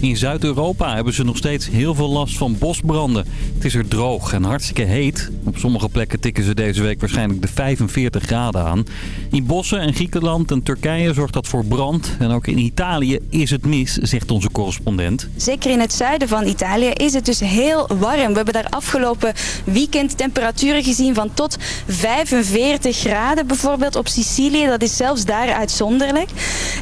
In Zuid-Europa hebben ze nog steeds heel veel last van bosbranden. Het is er droog en hartstikke heet. Op sommige plekken tikken ze deze week waarschijnlijk de 45 graden aan. In bossen en Griekenland en Turkije zorgt dat voor brand. En ook in Italië is het mis, zegt onze correspondent. Zeker in het zuiden van Italië is het dus heel warm. We hebben daar afgelopen weekend temperaturen gezien van tot 45 graden. Bijvoorbeeld op Sicilië, dat is zelfs daar uitzonderlijk.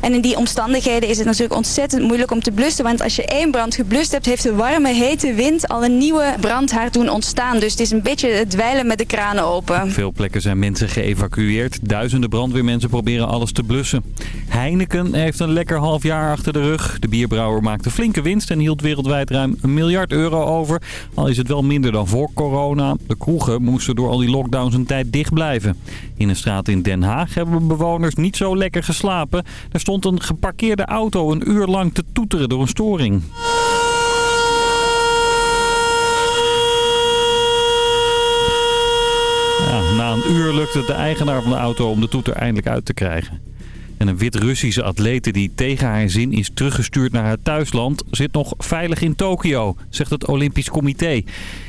En in die omstandigheden is het natuurlijk ontzettend moeilijk om te blussen. Want als je één brand geblust hebt, heeft de warme, hete wind al een nieuwe brandhaard doen ontstaan. Dus het is een beetje het dweilen met de kranen open. Op veel plekken zijn mensen geëvacueerd. Duizenden brandweermensen proberen alles te blussen. Heineken heeft een lekker half jaar achter de rug. De bierbrouwer maakte flinke winst en hield wereldwijd ruim een miljard euro over. Al is het wel minder dan voor corona. De kroegen moesten door al die lockdowns een tijd dicht blijven. In een straat in Den Haag hebben bewoners niet zo lekker geslapen. Er stond een geparkeerde auto een uur lang te toeteren door een storing. Na een uur lukte het de eigenaar van de auto om de toeter eindelijk uit te krijgen. En een wit-Russische atlete die tegen haar zin is teruggestuurd naar haar thuisland... zit nog veilig in Tokio, zegt het Olympisch Comité.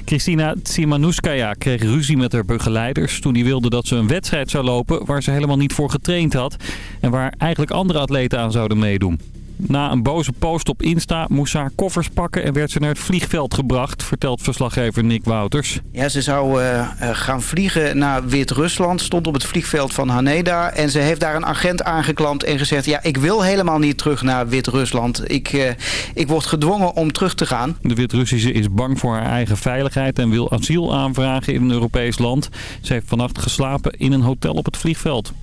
Christina Tsimanouskaya kreeg ruzie met haar begeleiders... toen die wilde dat ze een wedstrijd zou lopen waar ze helemaal niet voor getraind had... en waar eigenlijk andere atleten aan zouden meedoen. Na een boze post op Insta moest ze haar koffers pakken en werd ze naar het vliegveld gebracht, vertelt verslaggever Nick Wouters. Ja, ze zou uh, gaan vliegen naar Wit-Rusland, stond op het vliegveld van Haneda. En ze heeft daar een agent aangeklampt en gezegd... ja, ik wil helemaal niet terug naar Wit-Rusland. Ik, uh, ik word gedwongen om terug te gaan. De Wit-Russische is bang voor haar eigen veiligheid en wil asiel aanvragen in een Europees land. Ze heeft vannacht geslapen in een hotel op het vliegveld.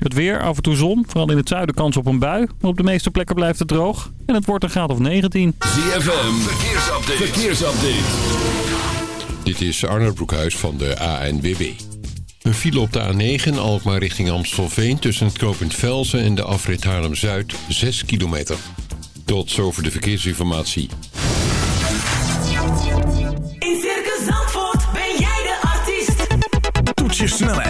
Het weer, af en toe zon. Vooral in het zuiden kans op een bui. Maar op de meeste plekken blijft het droog. En het wordt een graad of 19. ZFM, verkeersupdate. verkeersupdate. Dit is Arnold Broekhuis van de ANWB. Een file op de A9, Alkmaar richting Amstelveen... tussen het knooppunt Velzen en de afrit Haarlem-Zuid, 6 kilometer. Tot zover de verkeersinformatie. In Circus Zandvoort ben jij de artiest. Toets je snelheid,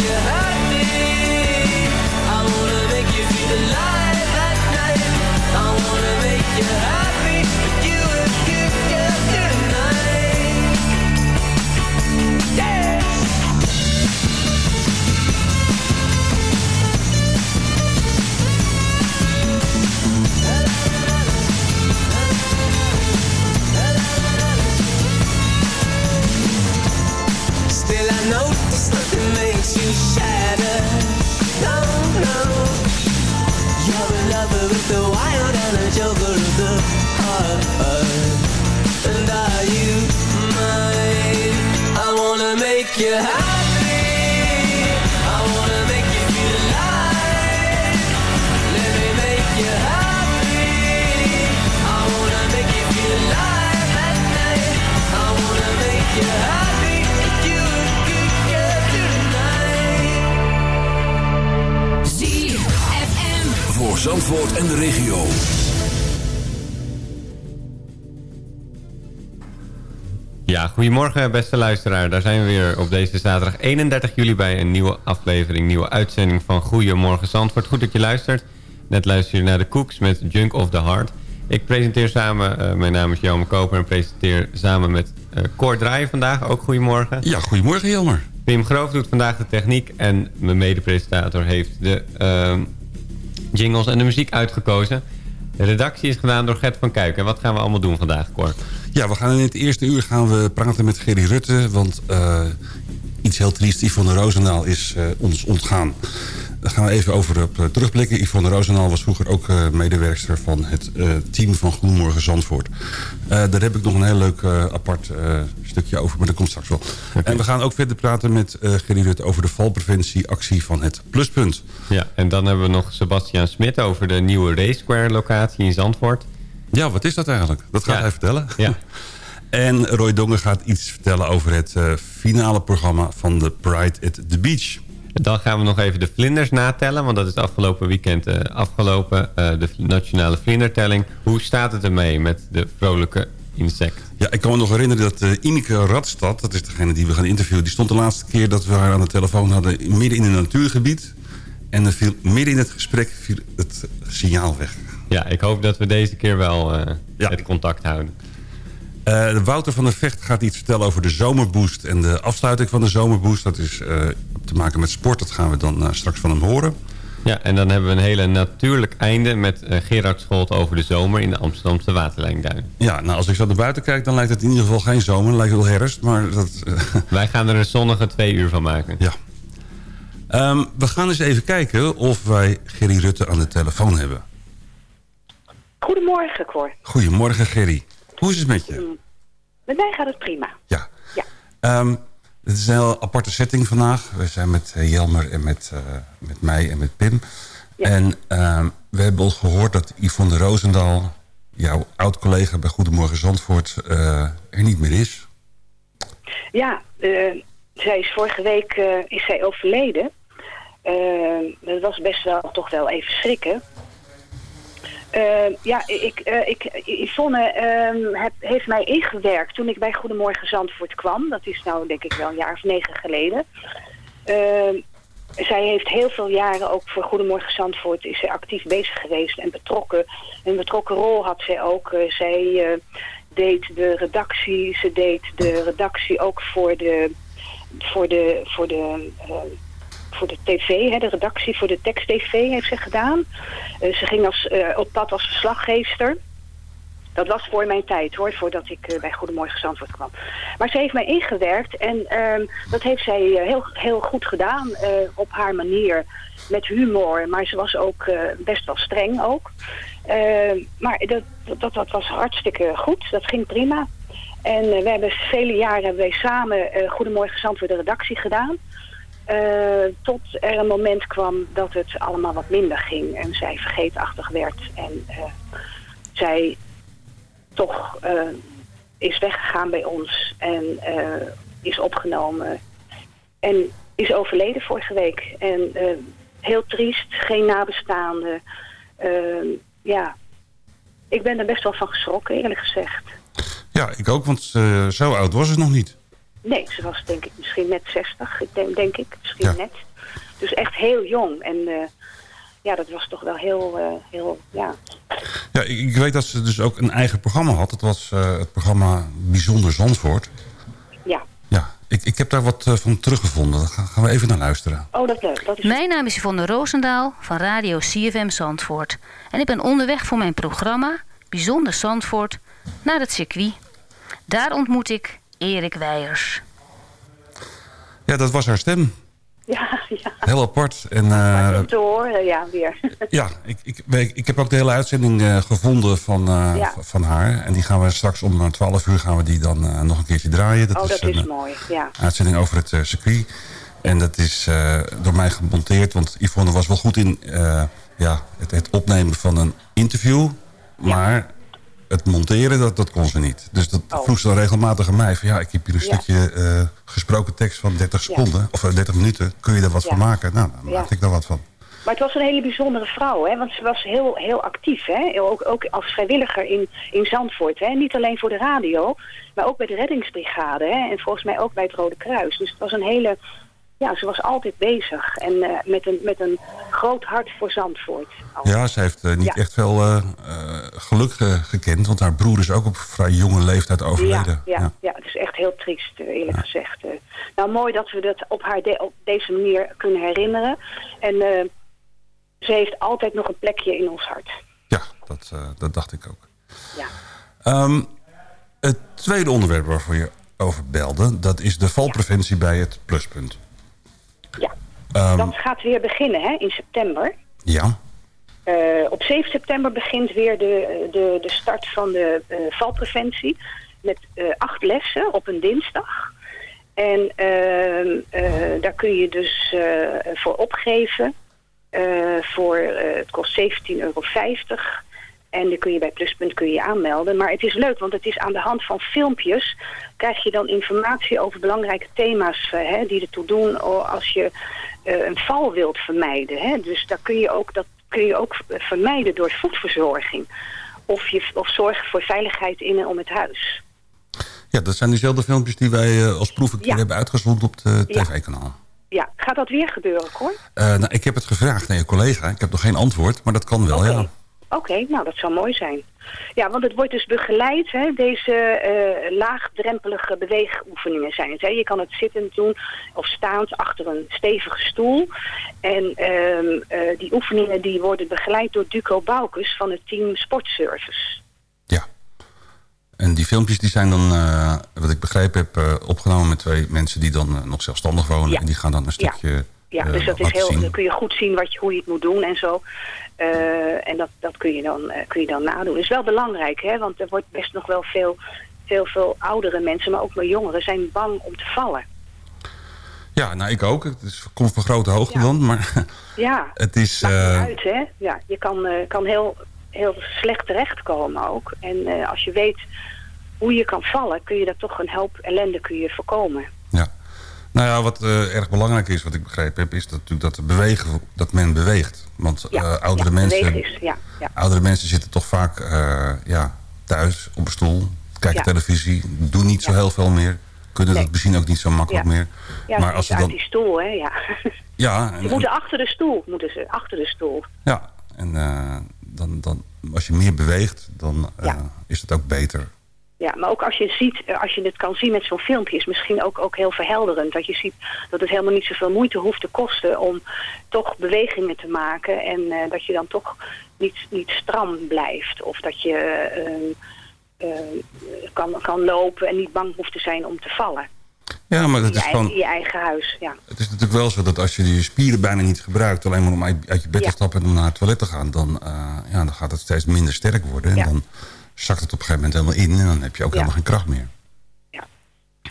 You goedemorgen beste luisteraar. Daar zijn we weer op deze zaterdag 31 juli bij een nieuwe aflevering, nieuwe uitzending van Goedemorgen Zandvoort. Goed dat je luistert. Net luister je naar de Cooks met Junk of the Heart. Ik presenteer samen, eh, mijn naam is Jelmer Koper en presenteer samen met uh, Cor Draaien vandaag. Ook goedemorgen. Ja, goedemorgen Jelmer. Pim Groof doet vandaag de techniek en mijn mede-presentator heeft de ehm, jingles en de muziek uitgekozen. De redactie is gedaan door Gert van Kuik. En wat gaan we allemaal doen vandaag, Cor? Ja, we gaan in het eerste uur gaan we praten met Gerry Rutte. Want eh, iets heel triest, Yvonne Roosendaal is eh, ons ontgaan. Daar gaan we even over op, eh, terugblikken. Yvonne Roosendaal was vroeger ook medewerkster van het team van Goedemorgen Zandvoort. Daar heb ik nog een heel leuk apart stukje over, maar dat komt straks wel. Okay. En we gaan ook verder praten met Gerry Rutte over de valpreventieactie van het Pluspunt. Ja, en dan hebben we nog Sebastian Smit over de nieuwe Race Square locatie in Zandvoort. Ja, wat is dat eigenlijk? Dat gaat Ja. hij vertellen. Ja. En Roy Dongen gaat iets vertellen over het uh, finale programma van de Pride at the Beach. Dan gaan we nog even de vlinders natellen. Want dat is afgelopen weekend uh, afgelopen. Uh, de nationale vlindertelling. Hoe staat het ermee met de vrolijke insect? Ja, ik kan me nog herinneren dat Ineke Radstad... dat is degene die we gaan interviewen... die stond de laatste keer dat we haar aan de telefoon hadden... midden in een natuurgebied. En er viel, midden in het gesprek viel het signaal weg. Ja, ik hoop dat we deze keer wel ja. het contact houden. Uh, Wouter van der Vecht gaat iets vertellen over de zomerboost en de afsluiting van de zomerboost. Dat is uh, te maken met sport, dat gaan we dan uh, straks van hem horen. Ja, en dan hebben we een hele natuurlijk einde met Gerard Scholt over de zomer in de Amsterdamse Waterlijnduin. Ja, nou als ik zo naar buiten kijk, dan lijkt het in ieder geval geen zomer, dan lijkt het wel herfst. Maar dat, Wij gaan er een zonnige twee uur van maken. Ja. Um, we gaan eens even kijken of wij Gerry Rutte aan de telefoon hebben. Goedemorgen, Cor. Goedemorgen, Gerry. Hoe is het met je? Met mij gaat het prima. Ja. ja. Um, het is een heel aparte setting vandaag. We zijn met uh, Jelmer en met, uh, met mij en met Pim. Ja. En um, we hebben al gehoord dat Yvonne Roosendaal... jouw oud-collega bij Goedemorgen Zandvoort... Uh, er niet meer is. Ja, zij is vorige week is zij overleden. dat was best wel toch wel even schrikken. Uh, ja, ik, uh, ik, Yvonne heb, heeft mij ingewerkt toen ik bij Goedemorgen Zandvoort kwam. Dat is nou denk ik wel een jaar of negen geleden. zij heeft heel veel jaren ook voor Goedemorgen Zandvoort is zij actief bezig geweest en betrokken. Een betrokken rol had zij ook. zij deed de redactie, ze deed de redactie ook voor de, voor de, voor de voor de tv, hè, de redactie voor de tekst-tv heeft ze gedaan. Uh, ze ging als, uh, op pad als verslaggeefster. Dat was voor mijn tijd hoor, voordat ik uh, bij Goedemorgen Zandvoort kwam. Maar ze heeft mij ingewerkt en ehm, dat heeft zij heel, heel goed gedaan op haar manier. Met humor, maar ze was ook best wel streng ook. maar dat, dat, dat was hartstikke goed, dat ging prima. En eh, we hebben vele jaren hebben wij samen eh, Goedemorgen Zandvoort de redactie gedaan. Eh, tot er een moment kwam dat het allemaal wat minder ging. En zij vergeetachtig werd. En eh, zij toch eh, is weggegaan bij ons. En is opgenomen. En is overleden vorige week. En heel triest, geen nabestaanden. Ja, ik ben er best wel van geschrokken, eerlijk gezegd. Ja, ik ook, want zo oud was ze nog niet. Nee, ze was denk ik misschien net 60, ik denk, denk ik. Misschien net. Dus echt heel jong. En eh, ja, dat was toch wel heel, eh, heel ja. Ja, ik, ik weet dat ze dus ook een eigen programma had. Dat was eh, het programma Bijzonder Zandvoort. Ja. Ja, ik, ik heb daar wat van teruggevonden. Daar gaan gaan we even naar luisteren. Oh, dat leuk. Dat is... Mijn naam is Yvonne Roosendaal van Radio CFM Zandvoort. En ik ben onderweg voor mijn programma Bijzonder Zandvoort naar het circuit. Daar ontmoet ik Erik Weijers. Ja, dat was haar stem. Ja, ja. Heel apart. En, eh, Om te horen, ja, weer. ja, ik, ik, weet- ik heb ook de hele uitzending eh, gevonden van, eh, Ja. van haar. En die gaan we straks om eh, 12 uur gaan we die dan eh, nog een keertje draaien. oh, dat is mooi, ja. uitzending over het circuit. En dat is eh, door mij gemonteerd. Want Yvonne was wel goed in eh, ja, het, het opnemen van een interview. Maar het monteren, dat, dat kon ze niet. Dus dat Oh. vroeg ze dan regelmatig aan mij. Van, ja, ik heb hier een Ja. stukje eh, gesproken tekst van 30 Ja. seconden. Of eh, 30 minuten. Kun je daar wat van maken? Nou, dan Ja. maakte ik daar wat van. Maar het was een hele bijzondere vrouw, hè? want ze was heel, heel actief. Hè? Ook, ook als vrijwilliger in, in Zandvoort. Hè? Niet alleen voor de radio, maar ook bij de reddingsbrigade. Hè? En volgens mij ook bij het Rode Kruis. Dus het was een hele... Ja, ze was altijd bezig. En eh, met, een, met een groot hart voor Zandvoort. Ja, ze heeft eh, niet Ja. echt veel eh, geluk ge- gekend. Want haar broer is ook op vrij jonge leeftijd overleden. Ja, ja, ja. het is echt heel triest, eerlijk gezegd. Nou, mooi dat we dat op haar de- op deze manier kunnen herinneren. En ze heeft altijd nog een plekje in ons hart. Ja, dat, dat dacht ik ook. Ja. Ehm, het tweede onderwerp waarvoor je over belde... dat is de valpreventie bij het pluspunt. Ja. Ehm, Dat gaat weer beginnen hè, in september. ja, Eh, op 7 september begint weer de, de, de start van de eh, valpreventie. Met eh, acht lessen op een dinsdag. En ehm, eh, daar kun je dus voor opgeven. Voor, het kost 17,50 euro. En dan kun je bij Pluspunt kun je je aanmelden. Maar het is leuk, want het is aan de hand van filmpjes... krijg je dan informatie over belangrijke thema's eh, hè, die ertoe doen... als je eh, een val wilt vermijden. Hè. Dus daar kun je ook, dat kun je ook vermijden door voedverzorging. Of, je, of zorgen voor veiligheid in en om het huis. ja, dat zijn diezelfde filmpjes die wij eh, als proef Ja. hebben uitgezonden op het Ja. tv-kanaal. Ja, gaat dat weer gebeuren, hoor? Nou, ik heb het gevraagd aan je collega. Ik heb nog geen antwoord, maar dat kan wel, ja. Oké, nou dat zou mooi zijn. Ja, want het wordt dus begeleid, hè, deze eh, laagdrempelige beweegoefeningen zijn het. Hè. Je kan het zittend doen of staand achter een stevige stoel. En ehm, eh, die oefeningen die worden begeleid door Duco Boukes van het team Sportservice. En die filmpjes die zijn dan, eh, wat ik begrepen heb, opgenomen met twee mensen die dan nog zelfstandig wonen. En die gaan dan een stukje Ja, eh, dus dat is heel, dan kun je goed zien wat je, hoe je het moet doen en zo. Eh, en dat, dat kun, je dan, eh, kun je dan nadoen. Dat is wel belangrijk, hè, want er wordt best nog wel veel, veel, veel oudere mensen, maar ook maar jongeren, zijn bang om te vallen. Ja, nou ik ook. Het is, komt van grote hoogte dan, maar Ja, het is... maakt uit, hè. Ja, je kan, kan heel, heel slecht terechtkomen ook. En als je weet hoe je kan vallen, kun je dat toch een hoop ellende kun je voorkomen. Nou ja, wat eh, erg belangrijk is, wat ik begrepen heb, is dat, natuurlijk dat, bewegen, dat men beweegt. Want eh, oudere, ja, mensen, is, ja, ja. oudere mensen zitten toch vaak eh, ja, thuis op een stoel, kijken Ja. televisie, doen niet zo heel veel meer. Kunnen dat misschien ook niet zo makkelijk Ja. meer. Ja, maar als ze dan... die stoel, hè, ja. Ja, Ze en, moeten achter de stoel, moeten ze, achter de stoel. ja, en dan, dan, als je meer beweegt, dan is het ook beter. Ja, maar ook als je, ziet, eh, als je het kan zien met zo'n filmpje, is misschien ook, ook heel verhelderend. Dat je ziet dat het helemaal niet zoveel moeite hoeft te kosten om toch bewegingen te maken. En eh, dat je dan toch niet, niet stram blijft. Of dat je eh, kan, kan lopen en niet bang hoeft te zijn om te vallen. Ja, maar dat is gewoon... in je eigen huis, ja. Het is natuurlijk wel zo dat als je je spieren bijna niet gebruikt... alleen maar om uit je bed te Ja. stappen en om naar het toilet te gaan... dan, ja, dan gaat het steeds minder sterk worden. En Ja. dan zakt het op een gegeven moment helemaal in... en dan heb je ook Ja. helemaal geen kracht meer.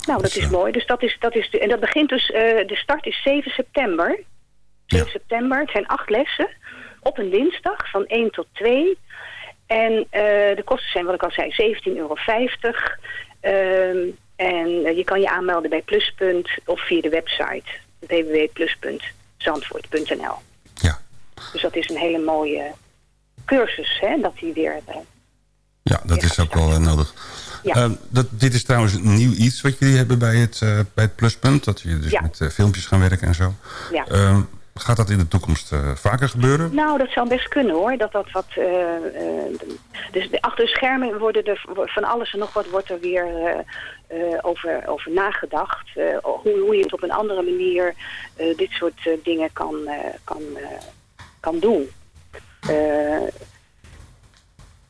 Nou, dat Dus, is eh, mooi. Dus dat is, dat is de, en dat begint dus, eh, de start is 7 september. 7 september, het zijn acht lessen. Op een dinsdag van 1 tot 2. En eh, de kosten zijn, wat ik al zei, 17,50 euro. Ehm, en je kan je aanmelden bij Pluspunt of via de website www.plus.zandvoort.nl. Ja. Dus dat is een hele mooie cursus, hè, dat die weer... eh, Ja, dat is ook wel eh, nodig. Ja. Eh, dat, dit is trouwens een nieuw iets wat jullie hebben bij het, eh, bij het pluspunt. Dat jullie dus Ja. met eh, filmpjes gaan werken en zo. Ja. Eh, gaat dat in de toekomst vaker gebeuren? Nou, dat zou best kunnen hoor. Dat dat wat. dus achter de schermen worden er van alles en nog wat wordt er weer over, over nagedacht. Hoe, hoe je het op een andere manier dit soort dingen kan, kan, kan doen.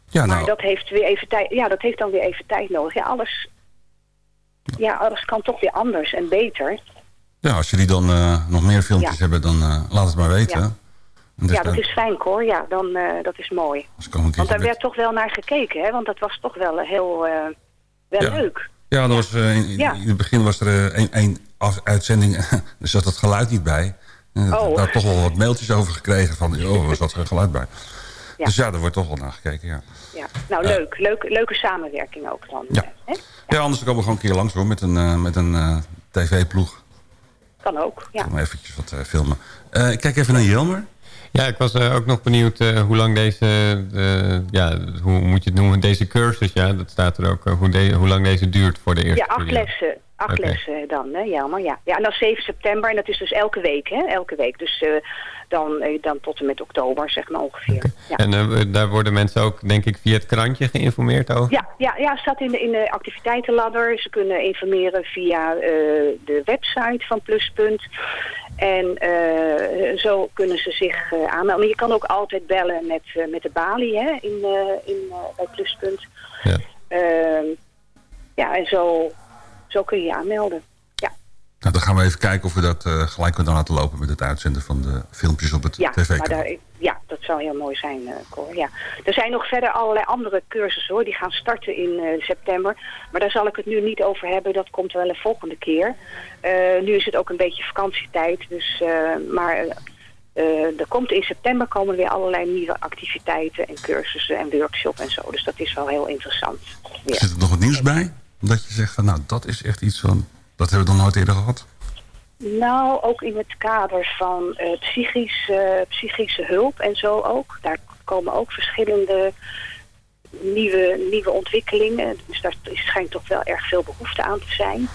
Ja, maar nou, dat heeft weer even tijd. Ja, dat heeft dan weer even tijd nodig. Ja, alles. Ja, alles kan toch weer anders en beter. ja, als jullie dan eh, nog meer filmpjes Ja. hebben, dan eh, laat het maar weten. Ja. Dus ja, dat dan- is fijn hoor. Ja, dan, eh, dat is mooi. Want daar werd toch wel naar gekeken, hè? Want dat was toch wel heel wel Ja. leuk. Ja, dat was, in, Ja. in het begin was er af- uitzending, er zat het geluid niet bij. En Oh. Daar toch wel wat mailtjes over gekregen van, oh, was dat geen geluid bij. Dus ja, daar wordt toch wel naar gekeken, ja. Ja. Nou, leuk. leuk. Leuke samenwerking ook dan. Ja. eh, Hè? Ja, anders komen we gewoon een keer langs hoor, met een, eh, met een eh, tv-ploeg. Kan ook, ja. Eventjes wat filmen. Ik kijk even naar Jelmer. Ja, ik was eh, ook nog benieuwd eh, hoe lang deze, eh, ja, hoe moet je het noemen, deze cursus, ja, dat staat er ook, hoe, de- hoe lang deze duurt voor de eerste Ja, acht periode. lessen. Acht lessen dan, hè, Jelmer. Ja. ja, en dan 7 september. En dat is dus elke week, hè? Elke week. Dus dan, dan tot en met oktober, zeg maar ongeveer. Ja. En daar worden mensen ook, denk ik, via het krantje geïnformeerd over? Ja, ja, ja, het staat in de, in de activiteitenladder. Ze kunnen informeren via de website van Pluspunt. En eh, zo kunnen ze zich eh, aanmelden. Maar je kan ook altijd bellen met, eh, met de balie hè, in, in, bij Pluspunt. Ja. Ehm, ja, en zo, zo kun je je aanmelden. Nou, dan gaan we even kijken of we dat eh, gelijk kunnen laten lopen met het uitzenden van de filmpjes op het ja, maar tv-kanaal. daar, ja dat zou heel mooi zijn, eh Cor. Ja. Er zijn nog verder allerlei andere cursussen hoor. Die gaan starten in eh, september. Maar daar zal ik het nu niet over hebben. Dat komt wel een volgende keer. Nu is het ook een beetje vakantietijd. Dus, maar er komt in september komen weer allerlei nieuwe activiteiten en cursussen en workshops en zo. Dus dat is wel heel interessant. Ja. Zit er nog wat nieuws bij? Dat je zegt van, nou, dat is echt iets van... Dat hebben we nog nooit eerder gehad. Nou, ook in het kader van eh, psychisch, eh, psychische hulp en zo ook. Daar komen ook verschillende nieuwe, nieuwe ontwikkelingen. Dus daar schijnt toch wel erg veel behoefte aan te zijn.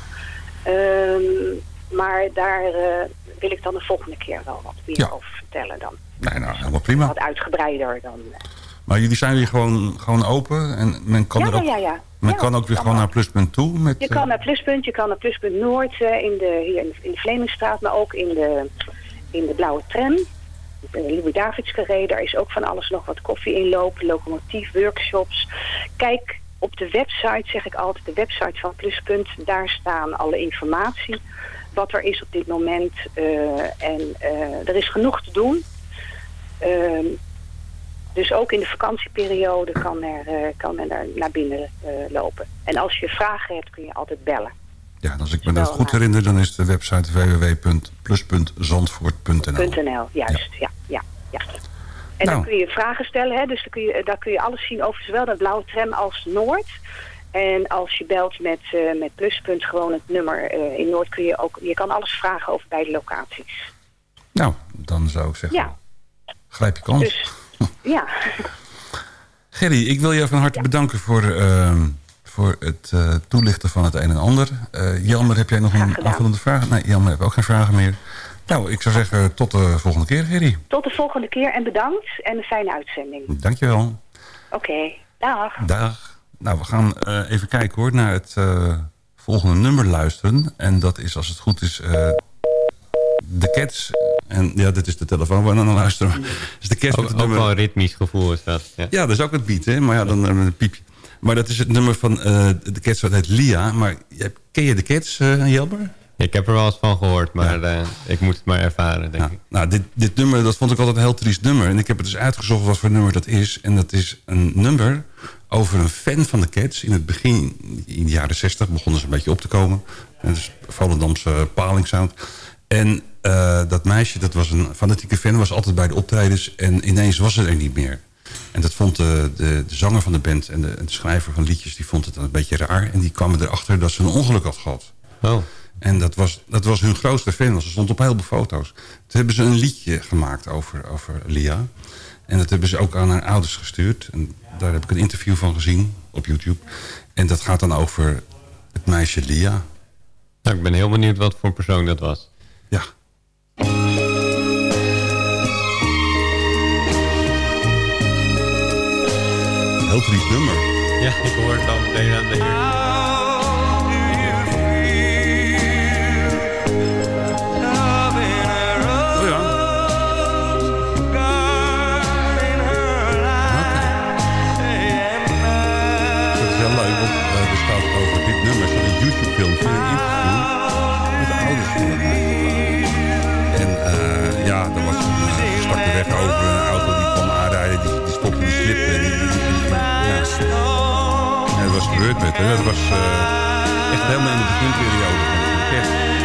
Ehm, maar daar eh, wil ik dan de volgende keer wel wat meer Ja. over vertellen dan. Nee, nou, helemaal prima. Wat uitgebreider dan. Eh. Maar jullie zijn weer gewoon, gewoon open en men kan Ja, er ook, ja, ja. Men kan ook weer gewoon naar Pluspunt toe. Met, Je eh, kan naar Pluspunt, je kan naar Pluspunt Noord eh, in de, hier in de, in de Vlemingstraat, maar ook in de, in de Blauwe Tram. De Louis Davids Carré, daar is ook van alles nog wat koffie inloop, locomotief, workshops. Kijk op de website, zeg ik altijd, de website van Pluspunt, daar staan alle informatie. Wat er is op dit moment. eh, en eh, er is genoeg te doen. Ehm, dus ook in de vakantieperiode kan, er, eh, kan men daar naar binnen eh, lopen. En als je vragen hebt, kun je altijd bellen. ja, als ik me dat goed herinner, dan is de website www.plus.zandvoort.nl. .nl, juist. Ja, ja, ja. En Nou. dan kun je vragen stellen, hè, dus dan kun je, daar kun je alles zien over zowel de blauwe tram als Noord. En als je belt met, eh, met pluspunt, gewoon het nummer in Noord, kun je ook, je kan alles vragen over beide locaties. Nou, dan zou ik zeggen, Ja, grijp je kans. dus ja. Gerry, ik wil je van harte bedanken voor, ehm, voor het eh, toelichten van het een en ander. Jelmer, heb jij nog een aanvullende vraag? Nee, Jelmer heeft ook geen vragen meer. Nou, ik zou zeggen tot de volgende keer, Gerry. Tot de volgende keer en bedankt en een fijne uitzending. Dankjewel. Oké, dag. Dag. Nou, we gaan eh, even kijken hoor, naar het volgende nummer luisteren. En dat is, als het goed is, The Cats. En ja, dit is de telefoon waar we naar luisteren. Dus de Cats Ook, ook wel een ritmisch gevoel is dat. Ja. Ja, dat is ook het beat, hè? Maar ja, dan eh, een piepje. Maar dat is het nummer van eh, de Cats, dat heet Lia. Maar ken je de Cats, eh Jelber? Ik heb er wel eens van gehoord, maar eh, ik moet het maar ervaren, denk ik. Nou, dit, dit nummer, dat vond ik altijd een heel triest nummer. En ik heb het dus uitgezocht wat voor nummer dat is. En dat is een nummer over een fan van de Cats. In het begin, in de jaren 60, begonnen ze een beetje op te komen. En dus Volendamse palingsound. En eh, dat meisje, dat was een fanatieke fan, was altijd bij de optredens. En ineens was ze er niet meer. En dat vond de, de, de zanger van de band en de, schrijver van liedjes... die vond het dan een beetje raar. En die kwamen erachter dat ze een ongeluk had gehad. Oh. En dat was, dat was hun grootste fan, want ze stond op heel veel foto's. Toen hebben ze een liedje gemaakt over, over Lia. En dat hebben ze ook aan haar ouders gestuurd. En daar heb ik een interview van gezien op YouTube. En dat gaat dan over het meisje Lia. Nou, ik ben heel benieuwd wat voor persoon dat was. Triest nummer. Ja, ik hoor het al meteen aan de heer. Ja. Dat is heel leuk, want staat over dit nummer staat een YouTube-filmpje, een interview met de ouders van. En eh, ja, er was een, uh, stak de weg over, een auto die kwam aanrijden, die, die stopte, die slipte. En die- die- ja. Dat was gebeurd met haar. Dat was eh, echt helemaal in de beginperiode van de kerst.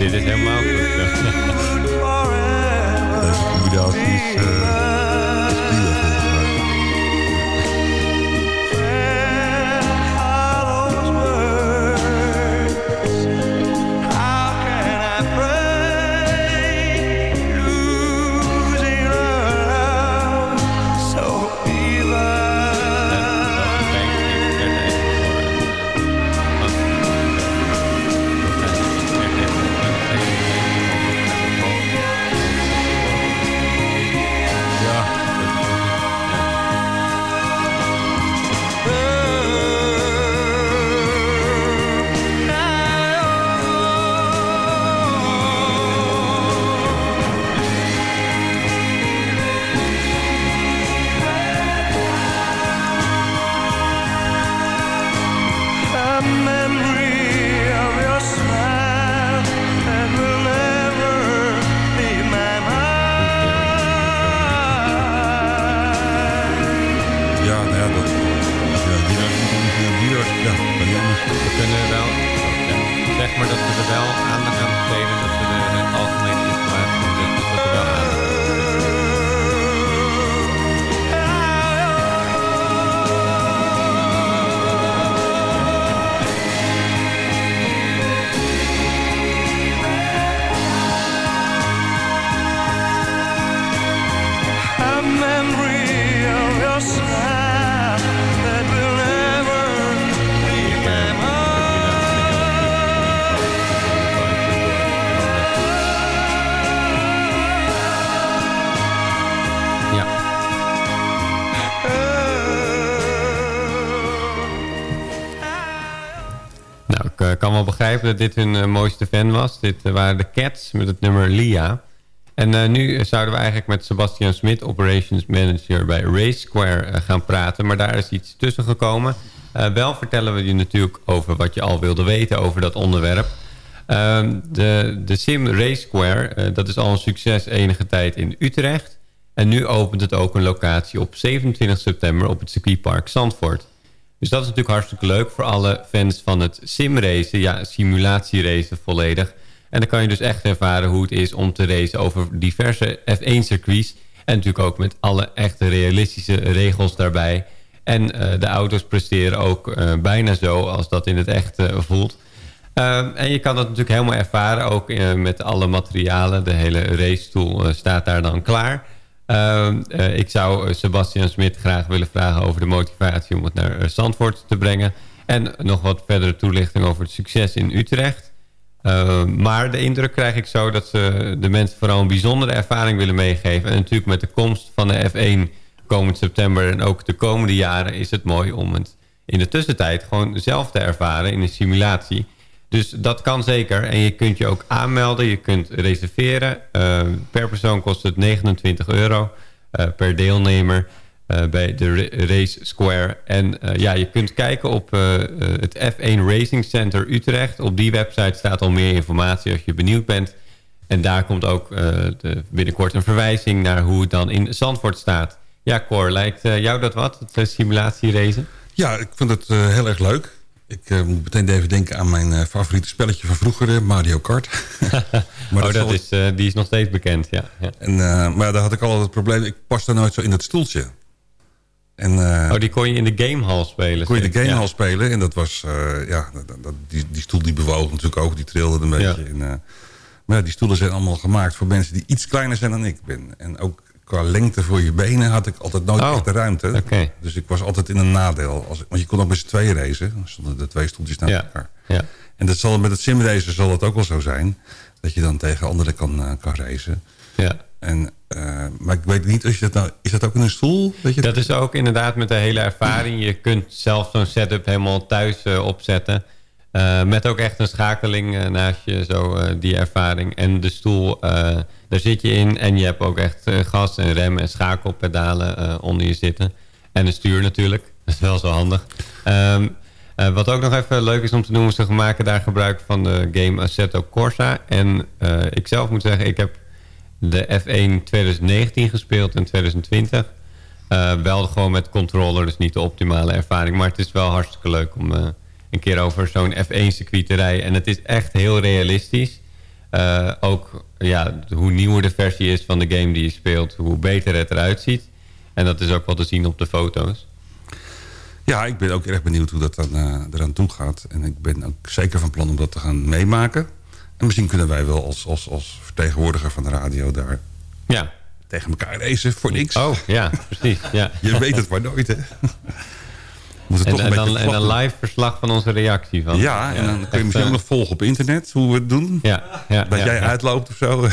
Dit is helemaal goed. Deze dat dit hun eh, mooiste fan was. Dit eh, waren de Cats met het nummer Lia. En eh, nu zouden we eigenlijk met Sebastian Smit, Operations Manager bij Race Square, gaan praten. Maar daar is iets tussen gekomen. Wel vertellen we je natuurlijk over wat je al wilde weten over dat onderwerp. Ehm, de, de Sim Race Square, dat is al een succes enige tijd in Utrecht. En nu opent het ook een locatie op 27 september op het circuitpark Zandvoort. Dus dat is natuurlijk hartstikke leuk voor alle fans van het simracen. Ja, simulatieracen volledig. En dan kan je dus echt ervaren hoe het is om te racen over diverse F1-circuits. En natuurlijk ook met alle echte realistische regels daarbij. En eh, de auto's presteren ook eh, bijna zo als dat in het echt eh, voelt. Ehm, en je kan dat natuurlijk helemaal ervaren, ook met alle materialen. De hele racestoel eh, staat daar dan klaar. Ehm, eh, ik zou eh, Sebastian Smit graag willen vragen over de motivatie om het naar eh, Zandvoort te brengen. En nog wat verdere toelichting over het succes in Utrecht. Ehm, maar de indruk krijg ik zo dat ze de mensen vooral een bijzondere ervaring willen meegeven. En natuurlijk met de komst van de F1 komend september en ook de komende jaren is het mooi om het in de tussentijd gewoon zelf te ervaren in een simulatie. Dus dat kan zeker. En je kunt je ook aanmelden. Je kunt reserveren. Uh, per persoon kost het 29 euro uh, per deelnemer uh, bij de Race Square. En ja, je kunt kijken op het F1 Racing Center Utrecht. Op die website staat al meer informatie als je benieuwd bent. En daar komt ook de, binnenkort een verwijzing naar hoe het dan in Zandvoort staat. Ja, Cor, lijkt jou dat wat, het simulatieracen? Ja, ik vind het heel erg leuk. Ik uh, moet meteen even denken aan mijn uh, favoriete spelletje van vroeger, Mario Kart. maar oh, dat, dat is, uh, die is nog steeds bekend, ja. ja. En, maar daar had ik altijd het probleem, ik paste nooit zo in het stoeltje. En, oh, die kon je in de gamehall spelen? Kon je in de gamehall ja. spelen en dat was, ja, dat, dat, die, die stoel die bewoog natuurlijk ook, die trilde een beetje. Ja. En, maar ja, die stoelen zijn allemaal gemaakt voor mensen die iets kleiner zijn dan ik ben. En ook qua lengte voor je benen had ik altijd nooit oh, echt de ruimte. Okay. Dus ik was altijd in een nadeel. Als, want je kon ook met z'n tweeën racen. Dan stonden de twee stoeltjes naast ja. elkaar. Ja. En dat zal, met het simracen zal het ook wel zo zijn. Dat je dan tegen anderen kan, uh, kan racen. Ja. En, uh, maar ik weet niet, als je dat nou, is dat ook in een stoel? Weet je dat, dat is ook inderdaad met de hele ervaring. Je kunt zelf zo'n setup helemaal thuis uh, opzetten. Uh, met ook echt een schakeling uh, naast je, zo uh, die ervaring. En de stoel, daar zit je in. En je hebt ook echt gas en rem en schakelpedalen onder je zitten. En een stuur natuurlijk. Dat is wel zo handig. Um, wat ook nog even leuk is om te noemen... ze maken daar gebruik van de game Assetto Corsa. En ik zelf moet zeggen, ik heb de F1 2019 gespeeld en 2020. wel gewoon met controller, dus niet de optimale ervaring. Maar het is wel hartstikke leuk om een keer over zo'n F1-circuit te rijden. En het is echt heel realistisch. Uh, ook ja, hoe nieuwer de versie is van de game die je speelt, hoe beter het eruit ziet. En dat is ook wel te zien op de foto's. Ja, ik ben ook erg benieuwd hoe dat dan uh, eraan toe gaat. En ik ben ook zeker van plan om dat te gaan meemaken. En misschien kunnen wij wel als, als, als vertegenwoordiger van de radio daar ja. tegen elkaar racen voor niks. Oh, ja, precies. Ja. je weet het maar nooit, hè? En, en, dan, en een live verslag van onze reactie. Van, ja, en dan kun je misschien ook nog volgen op internet hoe we het doen. Ja, ja, dat ja, jij ja. uitloopt of zo.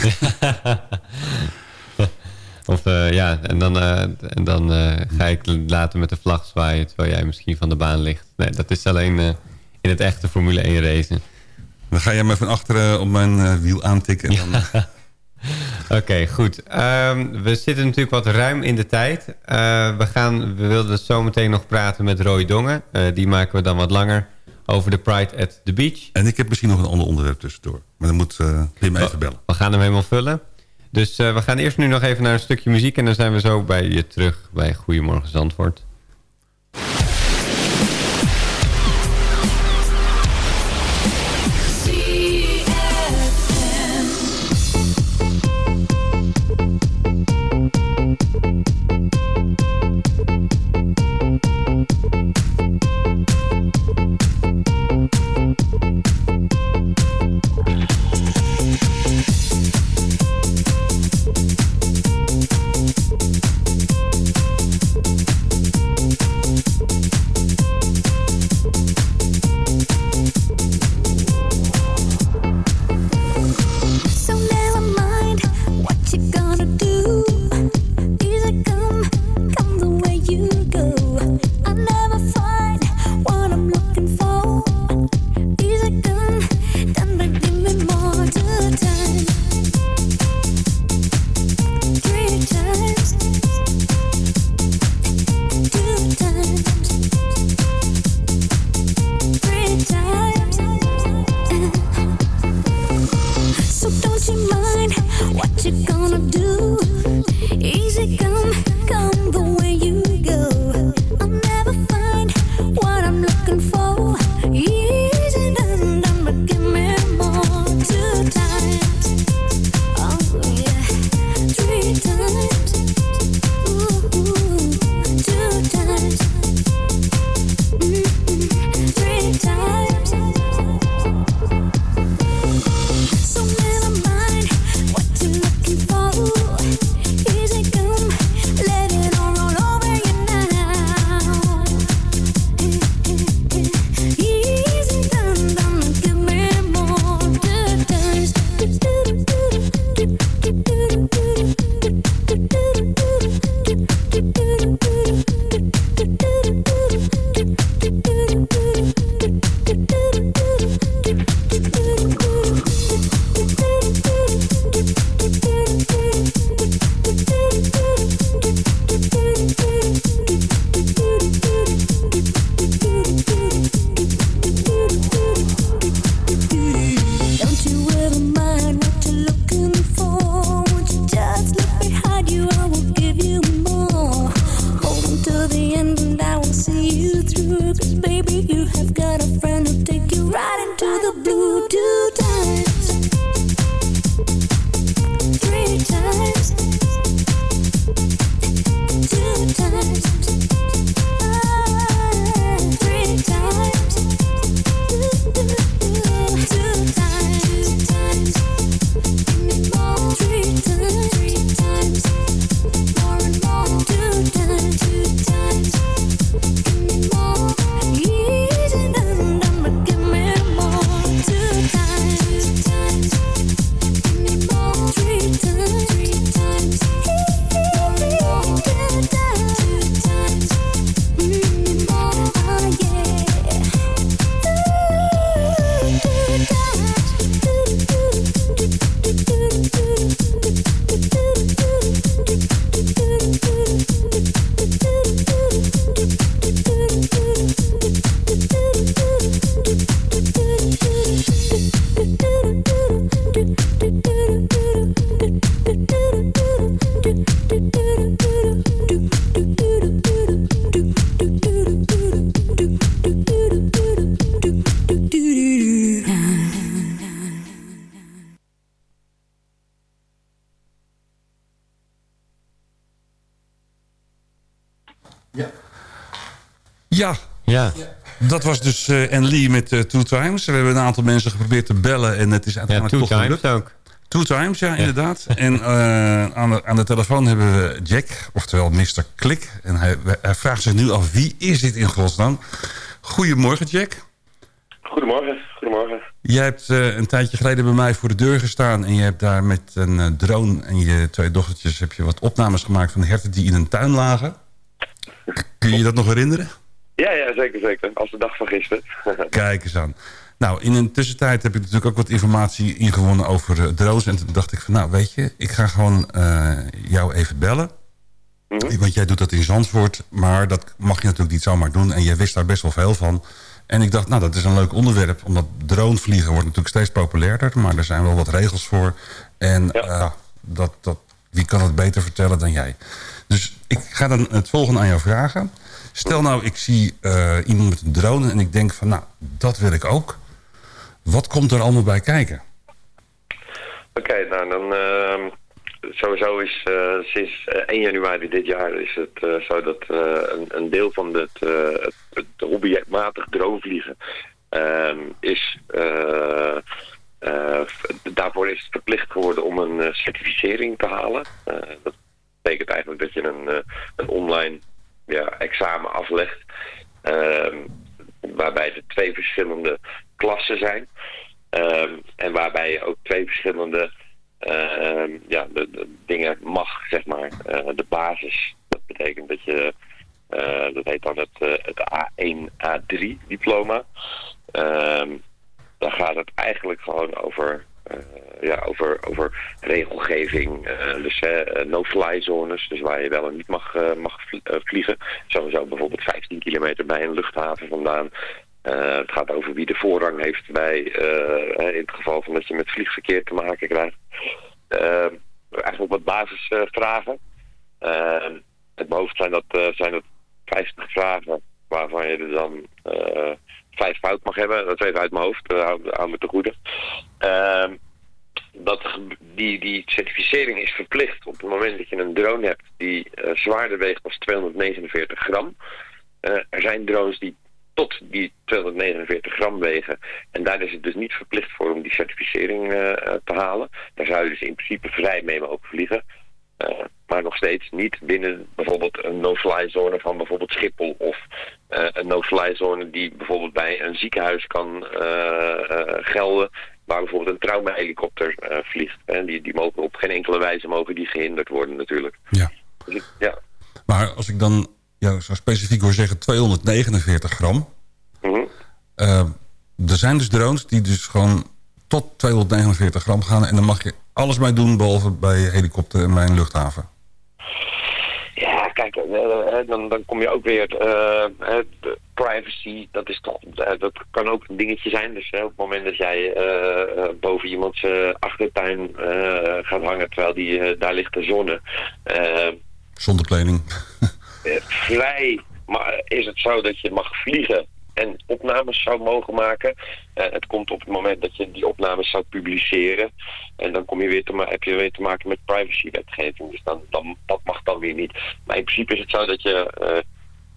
of uh, ja, en dan, uh, en dan uh, ga ik later met de vlag zwaaien... terwijl jij misschien van de baan ligt. Nee, dat is alleen in het echte Formule 1 racen. Dan ga jij me van achteren op mijn wiel aantikken. En dan... Oké, okay, goed. Um, we zitten natuurlijk wat ruim in de tijd. Uh, we, gaan, we wilden zo meteen nog praten met Roy Dongen. Uh, die maken we dan wat langer over de Pride at the Beach. En ik heb misschien nog een ander onderwerp tussendoor. Maar dan moet uh, even bellen. We gaan hem helemaal vullen. Dus we gaan eerst nu nog even naar een stukje muziek... en dan zijn we zo bij je terug bij Goedemorgen Zandvoort. Ja. Ja. Dat was dus eh Anne Lee met eh, Two Times. We hebben een aantal mensen geprobeerd te bellen en het is uiteindelijk Two toch Times gelukt. ook. Two Times, ja, inderdaad. En eh, aan, de, aan de telefoon hebben we Jack, oftewel Mr. Klik. En hij, hij vraagt zich nu af, wie is dit in godsnaam? Goedemorgen, Jack. Goedemorgen, goedemorgen. Jij hebt eh, een tijdje geleden bij mij voor de deur gestaan... en je hebt daar met een eh, drone en je twee dochtertjes... heb je wat opnames gemaakt van herten die in een tuin lagen. Kun je je dat nog herinneren? Ja, ja, zeker, zeker. Als de dag van gisteren. Kijk eens aan. Nou, in een tussentijd heb ik natuurlijk ook wat informatie ingewonnen over eh, drones. En toen dacht ik van, nou weet je, ik ga gewoon eh, jou even bellen. Want jij doet dat in Zandvoort, maar dat mag je natuurlijk niet zomaar doen. En jij wist daar best wel veel van. En ik dacht, nou dat is een leuk onderwerp. Omdat dronevliegen wordt natuurlijk steeds populairder. Maar er zijn wel wat regels voor. En eh, dat, dat, wie kan het beter vertellen dan jij? Dus ik ga dan het volgende aan jou vragen. Stel nou, ik zie eh, iemand met een drone en ik denk van, nou, dat wil ik ook. Wat komt er allemaal bij kijken? Oké, nou dan ehm, sowieso is eh, sinds eh, 1 januari dit jaar is het eh, zo dat eh, een, een deel van het, eh, het, het hobbymatig dronevliegen ehm, is eh, eh, daarvoor is het verplicht geworden om een eh, certificering te halen. Eh, dat betekent eigenlijk dat je een, eh, een online ja, examen aflegt. ehm, waarbij er twee verschillende klassen zijn. Ehm, en waarbij je ook twee verschillende ehm, ja, de, dingen mag, zeg maar. Eh, de basis, dat betekent dat je, eh, dat heet dan het, eh, het A1, A3 diploma. Dan gaat het eigenlijk gewoon over, ja, over, over regelgeving. eh, dus eh, no-fly zones, dus waar je wel en niet mag, eh, mag vlie- eh, vliegen. Sowieso bijvoorbeeld 15 kilometer bij een luchthaven vandaan. Eh, het gaat over wie de voorrang heeft bij, eh, in het geval van dat je met vliegverkeer te maken krijgt. Ehm, eigenlijk wat basisvragen. Ehm, het hoofd zijn dat, eh, zijn dat 50 vragen waarvan je er dan eh, vijf fout mag hebben. Dat is even uit mijn hoofd, uh, hou, hou me te goede. Ehm, dat, die, die certificering is verplicht op het moment dat je een drone hebt die eh, zwaarder weegt als 249 gram. Eh, er zijn drones die tot die 249 gram wegen. En daar is het dus niet verplicht voor om die certificering eh, eh, te halen. Daar zou je dus in principe vrij mee mogen vliegen. Eh, maar nog steeds niet binnen bijvoorbeeld een no-fly zone van bijvoorbeeld Schiphol of eh, een no-fly zone die bijvoorbeeld bij een ziekenhuis kan eh, gelden waar bijvoorbeeld een traumahelikopter vliegt. En die, die mogen op geen enkele wijze mogen die gehinderd worden natuurlijk. Ja. Dus ik- ja. Maar als ik dan jou zo specifiek hoor zeggen 249 gram. Mhm. Er zijn dus drones die dus gewoon tot 249 gram gaan. En dan mag je alles mee doen behalve bij helikopter en bij een luchthaven. Ja, kijk, eh, eh, dan, dan kom je ook weer... eh, privacy, dat is toch... dat kan ook een dingetje zijn. Dus op het moment dat jij boven iemands achtertuin gaat hangen... terwijl die, daar ligt de zonne... eh, Zonder kleding. vrij maar is het zo dat je mag vliegen en opnames zou mogen maken? Eh, het komt op het moment dat je die opnames zou publiceren. En dan kom je weer te heb je weer te maken met privacywetgeving. Dus dan, dan, dat mag dan weer niet. Maar in principe is het zo dat je... eh,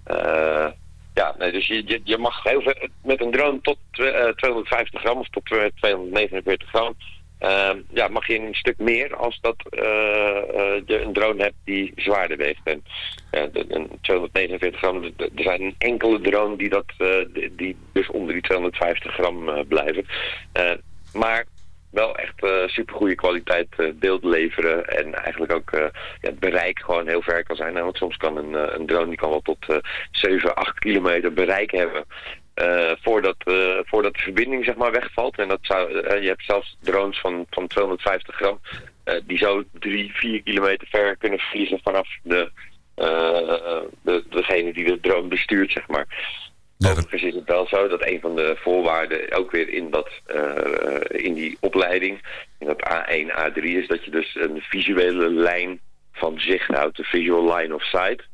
eh, ja, nee, dus je, je, mag heel met een drone tot twe- eh, 250 gram of tot eh, 249 gram. Eh, ja, mag je een stuk meer als dat eh, eh, je een drone hebt die zwaarder weegt. En ja, de- een 249 gram, er zijn een enkele drone die, dat, eh, die, dus onder die 250 gram blijven. Maar wel echt eh supergoeie kwaliteit eh, beeld leveren. En eigenlijk ook ja, het bereik gewoon heel ver kan zijn. Want soms kan een, een drone die kan wel tot eh 7, 8 kilometer bereik hebben. Eh, voordat, eh, voordat de verbinding zeg maar wegvalt. En dat zou, eh, je hebt zelfs drones van, van 250 gram. die zo 3, 4 kilometer ver kunnen vliegen vanaf de, de, degene die de drone bestuurt, zeg maar. Overigens is het wel zo dat een van de voorwaarden ook weer in, dat, in die opleiding, in dat A1, A3, is dat je dus een visuele lijn van zicht houdt, de visual line of sight.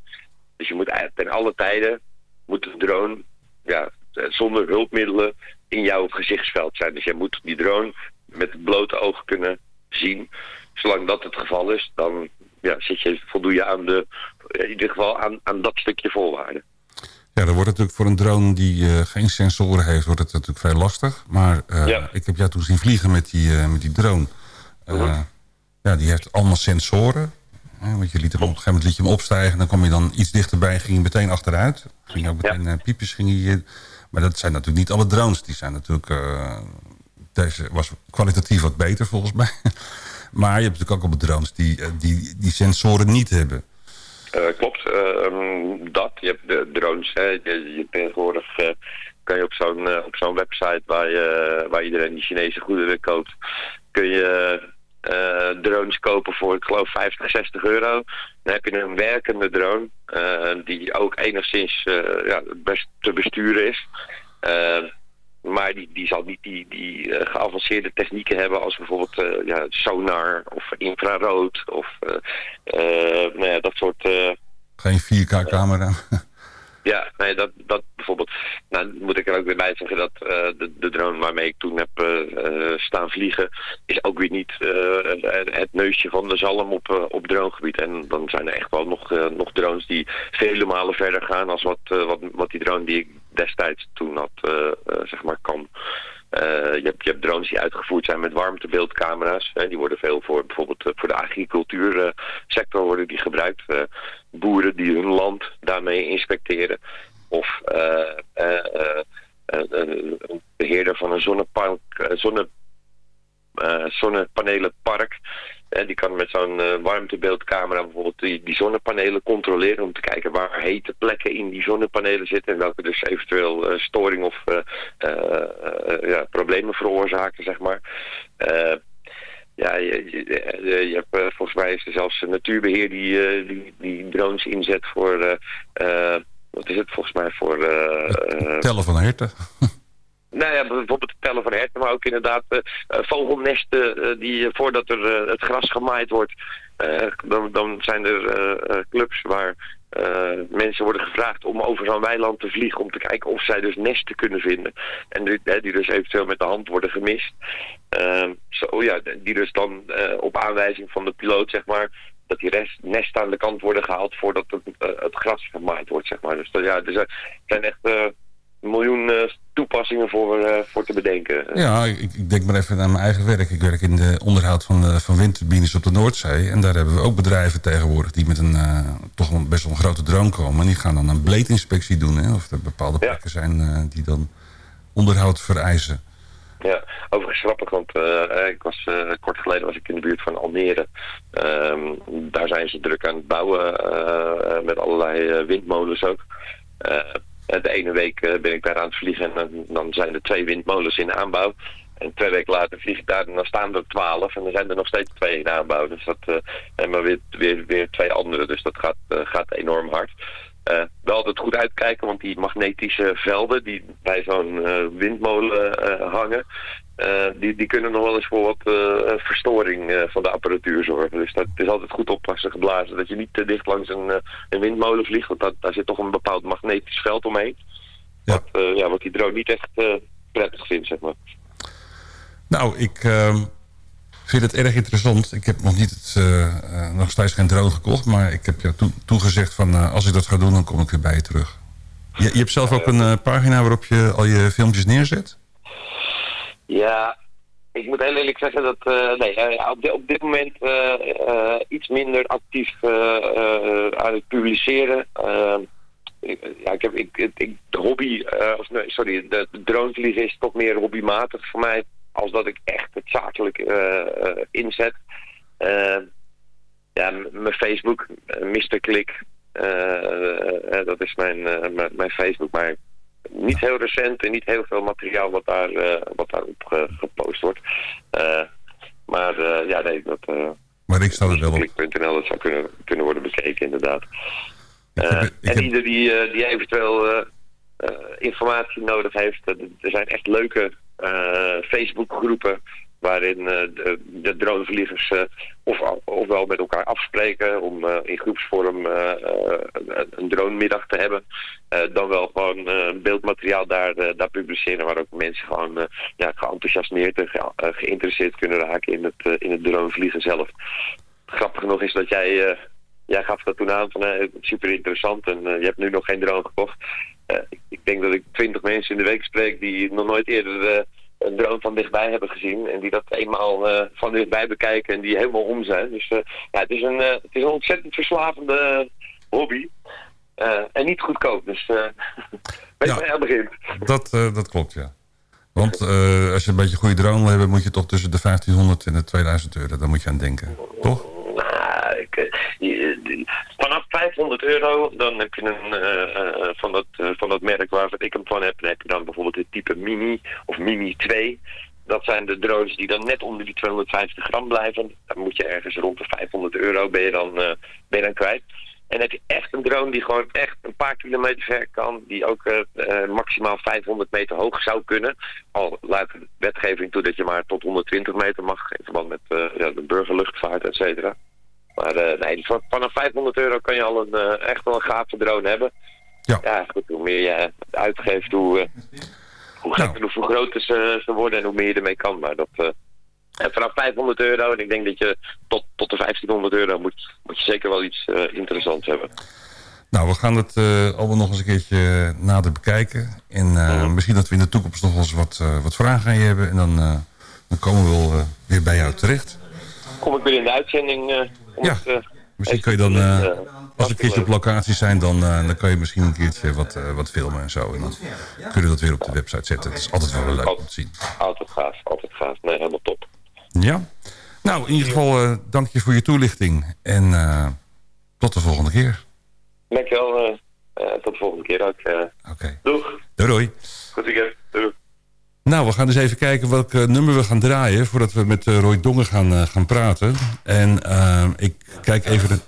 Dus je moet ten alle tijden, moet de drone ja, zonder hulpmiddelen in jouw gezichtsveld zijn. Dus jij moet die drone met het blote oog kunnen zien. Zolang dat het geval is, dan ja, zit je, voldoe je aan de, in ieder geval aan, aan dat stukje voorwaarden. Ja, dan wordt het natuurlijk voor een drone die eh, geen sensoren heeft, wordt het natuurlijk vrij lastig. Maar eh, Ja. ik heb jou toen zien vliegen met die, eh, met die drone. Eh, Ja, die heeft allemaal sensoren. Hè, want je liet hem op een gegeven moment liet je hem opstijgen. Dan kwam je dan iets dichterbij, ging je meteen achteruit. Ging ook meteen eh, piepjes. Ging je, maar dat zijn natuurlijk niet alle drones. Die zijn natuurlijk... eh, deze was kwalitatief wat beter volgens mij. maar je hebt natuurlijk ook al drones die, eh, die die sensoren niet hebben. Eh, klopt, Ehm, dat. Je hebt de drones, hè. Je, je tegenwoordig eh, kan je op zo'n op zo'n website waar, je, waar iedereen die Chinese goederen koopt, kun je eh, drones kopen voor, ik geloof, 50, 60 euro. Dan heb je een werkende drone, eh, die ook enigszins eh, ja, best te besturen is. Maar die, die zal niet die, die geavanceerde technieken hebben als bijvoorbeeld ja, sonar of infrarood of nou ja, dat soort... Geen 4K-camera. ja, nee, dat, dat bijvoorbeeld. Nou, moet ik er ook weer bij zeggen dat eh, de, de drone waarmee ik toen heb eh, eh, staan vliegen, is ook weer niet het- neusje van de zalm op, op dronegebied. En dan zijn er echt wel nog, nog drones die vele malen verder gaan als wat, wat, wat die drone die ik destijds toen had, zeg maar, kan. Eh, je, hebt, drones die uitgevoerd zijn met warmtebeeldcamera's. Hè, die worden veel voor bijvoorbeeld eh, voor de agricultuursector worden die gebruikt. Eh, boeren die hun land daarmee inspecteren. Of eh, eh, eh, eh, een beheerder van een zonnepark, eh, zonne, eh, zonnepanelenpark. Die kan met zo'n eh, warmtebeeldcamera bijvoorbeeld die, zonnepanelen controleren om te kijken waar hete plekken in die zonnepanelen zitten en welke dus eventueel eh, storing of eh, ja, problemen veroorzaken, zeg maar. Ja, je, je, hebt, volgens mij is er zelfs natuurbeheer die, die, die drones inzet voor, wat is het volgens mij, voor... eh, Tellen van herten. nou ja, bijvoorbeeld het tellen van herten, maar ook inderdaad eh, eh, vogelnesten eh, die voordat er het gras gemaaid wordt, dan, dan zijn er clubs waar mensen worden gevraagd om over zo'n weiland te vliegen om te kijken of zij dus nesten kunnen vinden. En die, die dus eventueel met de hand worden gemist. Ehm, zo, ja, die dus dan op aanwijzing van de piloot, zeg maar, dat die rest, nesten aan de kant worden gehaald voordat het, het gras gemaaid wordt, zeg maar. Dus ja, er zijn- echt miljoen eh, toepassingen voor, eh, voor te bedenken. Ja, ik, ik denk maar even aan mijn eigen werk. Ik werk in de onderhoud van, eh, van windturbines op de Noordzee. En daar hebben we ook bedrijven tegenwoordig die met een toch best wel een grote drone komen. En die gaan dan een bleedinspectie doen. Hè? Of er bepaalde plekken zijn die dan onderhoud vereisen. Ja, overigens grappig, want ik was, kort geleden was ik in de buurt van Almere. Ehm, daar zijn ze druk aan het bouwen, met allerlei windmolens ook. Eh, de ene week eh, ben ik daar aan het vliegen en dan, zijn er twee windmolens in aanbouw. En twee weken later vlieg ik daar en dan staan er twaalf en dan zijn er nog steeds twee in aanbouw. Dus dat, eh, en weer, weer, weer twee andere, dus dat gaat, gaat enorm hard. Eh, wel altijd goed uitkijken, want die magnetische velden die bij zo'n windmolen hangen, eh, die, die kunnen nog wel eens voor wat eh, verstoring eh, van de apparatuur zorgen. Dus dat het is altijd goed oppassen geblazen. Dat je niet te dicht langs een, een windmolen vliegt. Want dat, daar zit toch een bepaald magnetisch veld omheen. Wat, eh, ja, wat die drone niet echt prettig vindt, zeg maar. Nou, ik ehm, vind het erg interessant. Ik heb nog, niet het, nog steeds geen drone gekocht. Maar ik heb jou toen toegezegd van als ik dat ga doen, dan kom ik weer bij je terug. Je, je hebt zelf ook een pagina waarop je al je filmpjes neerzet? Ja, ik moet heel eerlijk zeggen dat eh, nee, eh, op, op dit moment eh, iets minder actief aan het publiceren. Ja, ik heb ik, ik, de hobby, of nee, sorry, de, de is toch meer hobbymatig voor mij, als dat ik echt het zakelijk inzet. Ja, mijn Facebook, Mr. Klik, dat is mijn, mijn Facebook, maar niet heel recent en niet heel veel materiaal wat daar eh, wat daarop ge- gepost wordt. Eh, maar eh, ja, nee, dat... Maar ik sta er wel op. Dat zou kunnen, kunnen worden bekeken inderdaad. En ieder die, die eventueel informatie nodig heeft, er zijn echt leuke eh Facebookgroepen waarin eh, de, de dronevliegers eh, of, ofwel met elkaar afspreken om eh, in groepsvorm een- dronemiddag te hebben. Dan wel gewoon beeldmateriaal daar, daar publiceren waar ook mensen gewoon ja, geenthousiasmeerd en ge- geïnteresseerd kunnen raken in het, in het dronevliegen zelf. Grappig genoeg is dat jij, jij gaf dat toen aan van eh, super interessant en je hebt nu nog geen drone gekocht. Ik, denk dat ik twintig mensen in de week spreek die nog nooit eerder een drone van dichtbij hebben gezien. En die dat eenmaal eh, van dichtbij bekijken en die helemaal om zijn. Dus eh, ja, het is, een, eh, het is een ontzettend verslavende hobby. En niet goedkoop, dus eh weet je aan begint. Dat, eh, dat klopt, ja. Want als je een beetje goede drone wil hebben... moet je toch tussen de 1500 en de 2000 euro. Daar moet je aan denken, toch? Nou, ik, eh, je- die- vanaf 500 euro, dan heb je een eh, eh, van, dat, eh, van dat merk waar ik hem van heb, dan heb je dan bijvoorbeeld het type Mini of Mini 2. Dat zijn de drones die dan net onder die 250 gram blijven. Dan moet je ergens rond de 500 euro ben je dan, ben je dan kwijt. En heb je echt een drone die gewoon echt een paar kilometer ver kan, die ook maximaal 500 meter hoog zou kunnen. Al laat de wetgeving toe dat je maar tot 120 meter mag, in verband met de burgerluchtvaart, et cetera. Maar eh, nee, van, vanaf 500 euro kan je al een, eh, echt wel een gave drone hebben. Ja. goed, hoe meer je uitgeeft, hoe, eh, hoe, gekker, hoe groter ze, ze worden en hoe meer je ermee kan. Maar dat, en vanaf 500 euro, en ik denk dat je tot, tot de 1500 euro moet, moet je zeker wel iets interessants hebben. Nou, we gaan het eh, allemaal nog eens een keertje nader bekijken. En eh, misschien dat we in de toekomst nog wel eens wat, wat vragen aan je hebben. En dan, dan komen we wel weer bij jou terecht. Kom ik weer in de uitzending? Ja, het, eh, Misschien kun je dan, eh, eh, als we een keertje op locatie zijn, dan, dan kan je misschien een keertje wat, wat filmen en zo. En dan kunnen we dat weer op de website zetten. Het is altijd wel leuk om te zien. Altijd gaaf, altijd gaaf. Nee, helemaal top. Ja? Nou, in ieder geval dank je voor je toelichting. En tot de volgende keer. Dankjewel. eh, tot de volgende keer ook. Oké. Doeg. Doei doei. Goed weekend. Doei. Nou, we gaan eens even kijken welk eh, nummer we gaan draaien... voordat we met eh, Roy Dongen gaan, eh, gaan praten. En ik kijk even... De...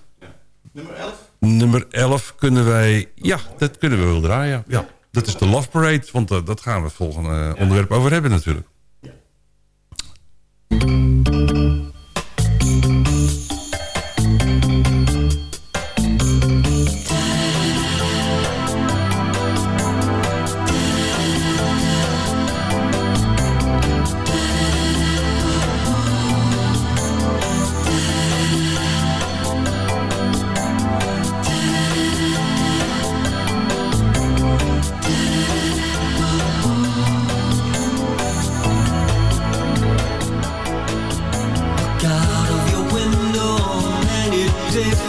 Nummer 11? Nummer 11 kunnen wij... Ja, dat kunnen we wel draaien. Ja, dat is de Love Parade, want dat gaan we het volgende onderwerp over hebben natuurlijk.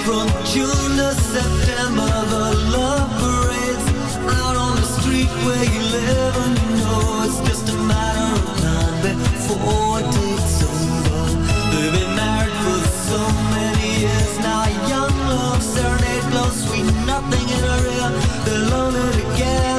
From June to September, the love parades out on the street where you live, and you know it's just a matter of time before it takes over. They've been married for so many years now. Young love serenade glows, sweet nothing in her ear. They're lonely together.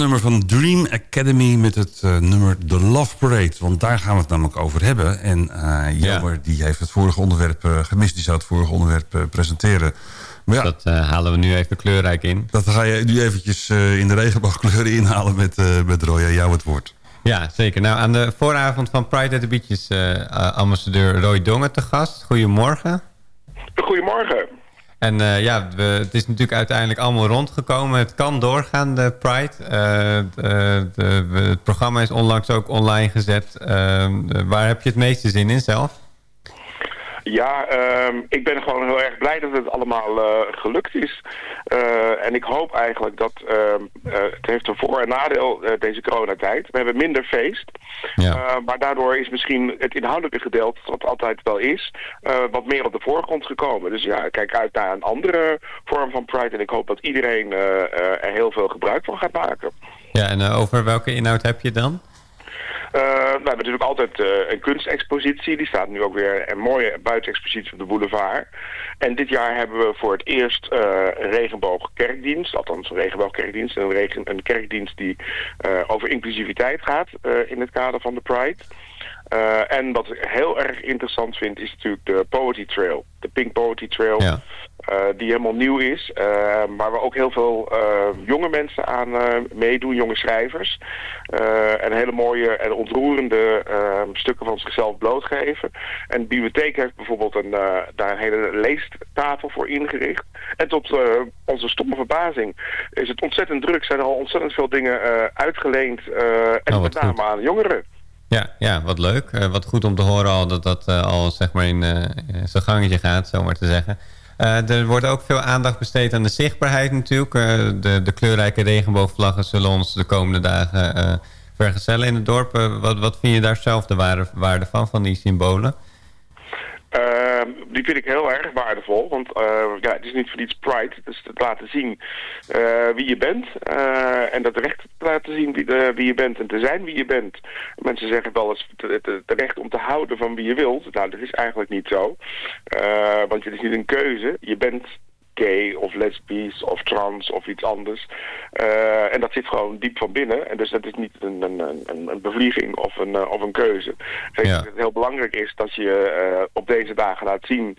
Nummer van Dream Academy met het eh, nummer The Love Parade. Want daar gaan we het namelijk over hebben. En eh Jelmer die heeft het vorige onderwerp eh, gemist. Die zou het vorige onderwerp eh, presenteren. Maar ja, Dat eh, halen we nu even kleurrijk in. dat ga je nu eventjes eh, in de regenboogkleuren inhalen met, eh met Roya. Jou het woord. Ja, zeker. Nou, aan de vooravond van Pride at the Beach is ambassadeur Roy Dongen te gast. Goedemorgen. Goedemorgen. En eh, ja, we, het is natuurlijk uiteindelijk allemaal rondgekomen. Het kan doorgaan, de Pride. Eh, de, het programma is onlangs ook online gezet. Eh, waar heb je het meeste zin in zelf? Ja, ehm, ik ben gewoon heel erg blij dat het allemaal eh, gelukt is. Eh, en ik hoop eigenlijk dat ehm, eh, het heeft een voor- en nadeel deze coronatijd. We hebben minder feest. Uh, maar daardoor is misschien het inhoudelijke gedeelte, wat altijd wel is, wat meer op de voorgrond gekomen. Dus ja, ik kijk uit naar een andere vorm van Pride. En ik hoop dat iedereen er heel veel gebruik van gaat maken. Ja, en over welke inhoud heb je dan? Uh, we hebben natuurlijk altijd uh, een kunstexpositie. Die staat nu ook weer een mooie buitenexpositie op de boulevard. En dit jaar hebben we voor het eerst uh, een regenboogkerkdienst. Althans een regenboogkerkdienst. Een, regen, een kerkdienst die over inclusiviteit gaat in het kader van de Pride. Uh, en wat ik heel erg interessant vind is natuurlijk de Poetry Trail. De Pink Poetry Trail. Ja. Uh, die helemaal nieuw is. Uh, maar waar ook heel veel jonge mensen aan meedoen. Jonge schrijvers. en hele mooie en ontroerende stukken van zichzelf blootgeven. En de bibliotheek heeft bijvoorbeeld een, daar een hele leestafel voor ingericht. En tot onze stomme verbazing is het ontzettend druk. Zijn er al ontzettend veel dingen uitgeleend. en Oh, met name aan jongeren. Ja, ja wat leuk. Uh, wat goed om te horen al dat dat uh, al zeg maar in uh, zijn gangetje gaat, zo maar te zeggen. er wordt ook veel aandacht besteed aan de zichtbaarheid natuurlijk. de, de kleurrijke regenboogvlaggen zullen ons de komende dagen vergezellen in het dorp. wat, wat vind je daar zelf de waarde, waarde van, van die symbolen? Uh, die vind ik heel erg waardevol, want uh, ja, het is niet voor iets pride. Het is het laten zien uh, wie je bent en dat recht te laten zien wie, wie, je bent en te zijn wie je bent. Mensen zeggen wel eens het recht om te houden van wie je wilt. Nou, dat is eigenlijk niet zo, want het is niet een keuze. Je bent gay of lesbisch of trans of iets anders. Uh, en dat zit gewoon diep van binnen. En dus dat is niet een, een, een, een bevlieging of een, uh, of een keuze. Het heel belangrijk is dat je uh, op deze dagen laat zien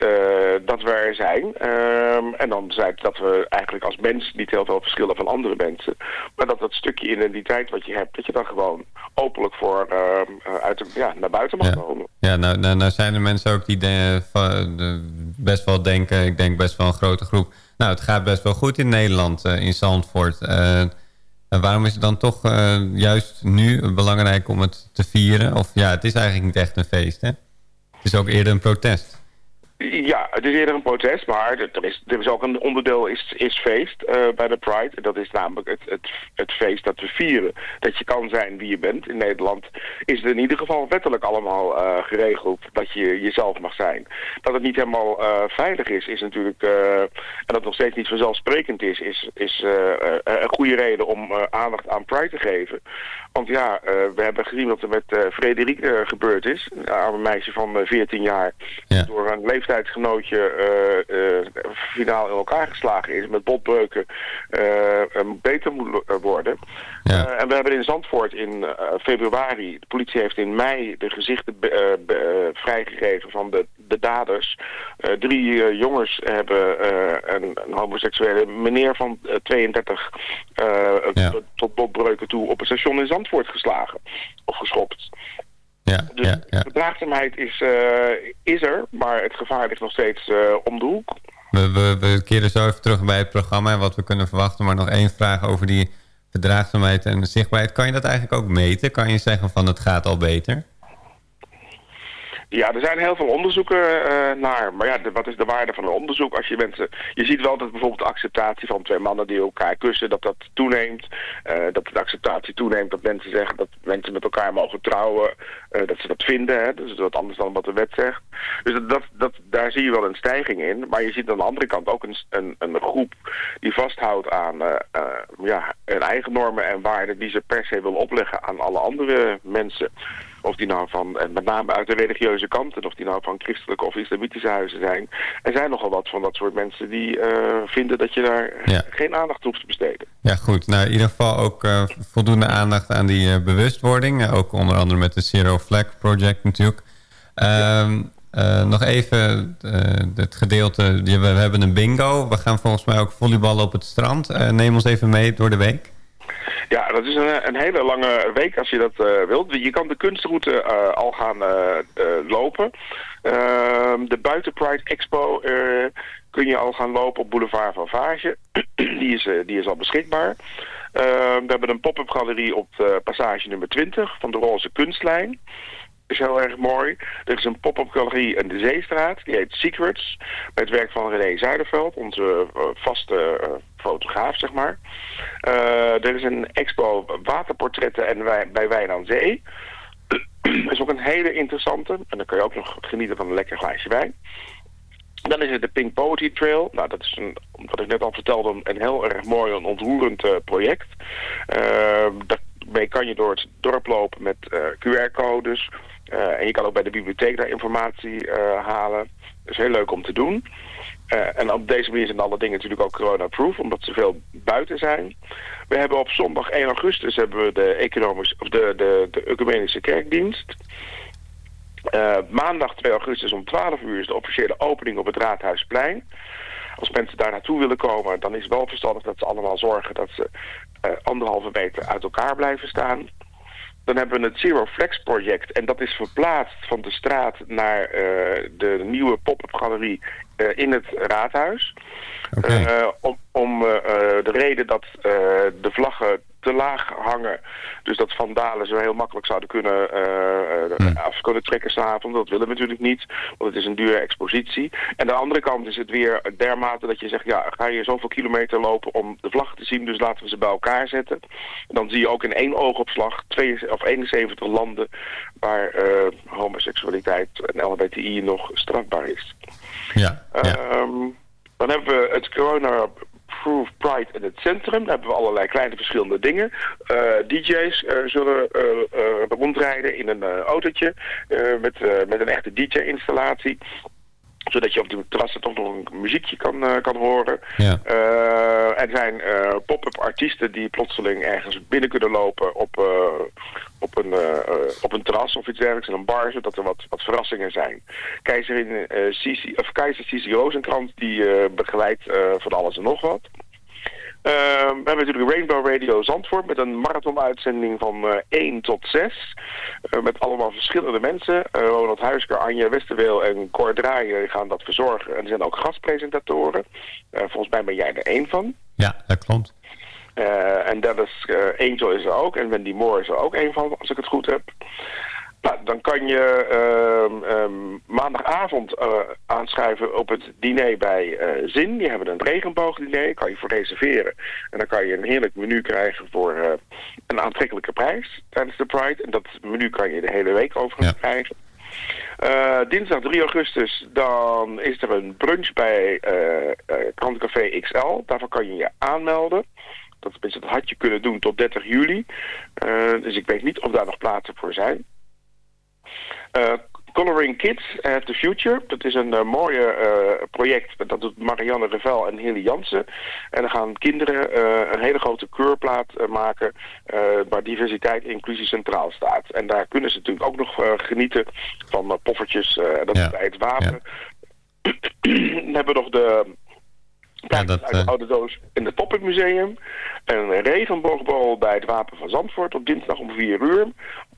eh, dat we er zijn. Ehm, en dan zei dat we eigenlijk als mens niet heel veel verschillen van andere mensen. Maar dat dat stukje identiteit wat je hebt, dat je dan gewoon openlijk voor ehm, eh, uit de, ja, naar buiten mag komen. Ja, nou, nou, nou zijn er mensen ook die de, van- de- best wel denken, ik denk best wel een grote groep. Nou, het gaat best wel goed in Nederland, eh, in Zandvoort. Waarom is het dan toch juist nu belangrijk om het te vieren? Of ja, het is eigenlijk niet echt een feest, hè? Het is ook eerder een protest. Ja, het is eerder een protest, maar er is, er is ook een onderdeel is, is feest eh, bij de Pride. Dat is namelijk het, het, het feest dat we vieren. Dat je kan zijn wie je bent. In Nederland is het in ieder geval wettelijk allemaal eh, geregeld dat je jezelf mag zijn. Dat het niet helemaal eh, veilig is, is natuurlijk... en dat het nog steeds niet vanzelfsprekend is, is, is een goede reden om aandacht aan Pride te geven. Want ja, eh, we hebben gezien wat er met eh Frederik eh, gebeurd is. Een arme meisje van eh, 14 jaar. Door een leeftijdsgenootje finaal in elkaar geslagen is. Met botbreuken beter moet worden. En we hebben in Zandvoort in februari... De politie heeft in mei de gezichten vrijgegeven van de, de daders. Drie jongens hebben een, een homoseksuele meneer van eh, 32 eh, tot botbreuken toe op een station in Zandvoort geslagen. Of geschopt. Ja, Dus de verdraagzaamheid is, eh, is er, maar het gevaar ligt nog steeds eh, om de hoek. We, we, we keren zo even terug bij het programma en wat we kunnen verwachten. Maar nog één vraag over die verdraagzaamheid en zichtbaarheid. Kan je dat eigenlijk ook meten? Kan je zeggen van het gaat al beter? Ja, er zijn heel veel onderzoeken eh, naar. Maar ja, wat is de waarde van een onderzoek als je mensen... Je ziet wel dat bijvoorbeeld de acceptatie van twee mannen die elkaar kussen, dat dat toeneemt. Eh, dat de acceptatie toeneemt dat mensen zeggen dat mensen met elkaar mogen trouwen. eh, dat ze dat vinden, hè. Dus wat anders dan wat de wet zegt. Dus dat, dat, daar zie je wel een stijging in. Maar je ziet aan de andere kant ook een, een, een groep die vasthoudt aan ja, hun eigen normen en waarden... die ze per se wil opleggen aan alle andere mensen. Of die nou van, en met name uit de religieuze kant, en of die nou van christelijke of islamitische huizen zijn. Er zijn nogal wat van dat soort mensen die eh, vinden dat je daar geen aandacht hoeft te besteden. Ja, goed. Nou, in ieder geval ook eh, voldoende aandacht aan die eh, bewustwording. Ook onder andere met het Zero Flag Project natuurlijk. Ehm, eh, nog even het gedeelte. We, hebben een bingo. We gaan volgens mij ook volleyballen op het strand. Neem ons even mee door de week. Ja, dat is een, een hele lange week als je dat eh, wilt. Je kan de kunstroute eh, al gaan eh, eh, lopen. Ehm, de Buiten Pride Expo eh, kun je al gaan lopen op Boulevard van Vage. die, is, eh, die is al beschikbaar. Ehm, we hebben een pop-up galerie op eh, passage nummer 20 van de Roze Kunstlijn. Is heel erg mooi. Er is een pop-up galerie in de Zeestraat. Die heet Secrets. Met het werk van René Zuiderveld. Onze eh, vaste eh, fotograaf, zeg maar. Eh, er is een expo waterportretten en wij, bij Wijn aan Zee. Is ook een hele interessante. En dan kun je ook nog genieten van een lekker glaasje wijn. Dan is het de Pink Poetry Trail. Nou, dat is, een, wat ik net al vertelde, een heel erg mooi en ontroerend project. Uh, daarmee kan je door het dorp lopen met uh, QR-codes. Uh, en je kan ook bij de bibliotheek daar informatie uh, halen. Dat is heel leuk om te doen. Uh, en op deze manier zijn alle dingen natuurlijk ook corona-proof, omdat ze veel buiten zijn. We hebben op zondag 1 augustus hebben we de, economische, of de, de, de ecumenische kerkdienst. Maandag 2 augustus om 12 uur is de officiële opening op het Raadhuisplein. Als mensen daar naartoe willen komen, dan is het wel verstandig dat ze allemaal zorgen dat ze anderhalve meter uit elkaar blijven staan. Dan hebben we het Zero Flex project en dat is verplaatst van de straat naar uh, de nieuwe pop-up galerie uh, in het raadhuis. Okay. Uh, om om de reden dat de vlaggen te laag hangen. Dus dat vandalen zo heel makkelijk zouden kunnen hmm. af kunnen trekken s'avonds. Dat willen we natuurlijk niet, want het is een dure expositie. En aan de andere kant is het weer dermate dat je zegt... ja, ga je zoveel kilometer lopen om de vlag te zien... dus laten we ze bij elkaar zetten. En dan zie je ook in één oogopslag twee, of 71 landen... waar uh, homoseksualiteit en LHBTI nog strafbaar is. Ja, ja. Um, dan hebben we het corona Proof Pride in het centrum. Daar hebben we allerlei kleine verschillende dingen. Uh, DJ's uh, zullen uh, rondrijden in een autootje met, met een echte DJ-installatie. Zodat je op de terrassen toch nog een muziekje kan, eh, kan horen. Ja. Eh, er zijn eh, pop-up artiesten die plotseling ergens binnen kunnen lopen op, op, een, op een terras of iets dergelijks, in een bar, zodat er wat, wat verrassingen zijn. Keizerin Sisi, of keizer Sisi Rozenkrantz die begeleidt van alles en nog wat. Eh, we hebben natuurlijk Rainbow Radio Zandvoort met een marathonuitzending van eh 1 tot 6. Eh, met allemaal verschillende mensen. Ronald Huisker, Anja Westerweel en Cor Draaien gaan dat verzorgen. En er zijn ook gastpresentatoren. Volgens mij ben jij er één van. Ja, dat klopt. En eh, Angel is er ook. En Wendy Moore is er ook één van, als ik het goed heb. Nou, dan kan je ehm, ehm, maandagavond eh, aanschrijven op het diner bij eh, Zin. Die hebben een regenboogdiner, kan je voor reserveren. En dan kan je een heerlijk menu krijgen voor eh, een aantrekkelijke prijs tijdens de Pride. En dat menu kan je de hele week overigens krijgen. Dinsdag 3 augustus dan is er een brunch bij Krantcafé XL. Daarvoor kan je je aanmelden. Dat, dat had je kunnen doen tot 30 juli. Dus ik weet niet of daar nog plaatsen voor zijn. Eh, Coloring Kids Have the Future. Dat is een uh, mooie uh, project. Dat doet Marianne Revel en Hilly Jansen. En dan gaan kinderen uh, een hele grote keurplaat maken... waar diversiteit en inclusie centraal staat. En daar kunnen ze natuurlijk ook nog genieten van poffertjes. dat Ja. is bij het wapen. dan hebben we nog de... Ja, dat, uit de oude doos in het Pop-up Museum. Een regenboogbal bij het Wapen van Zandvoort op dinsdag om 4 uur.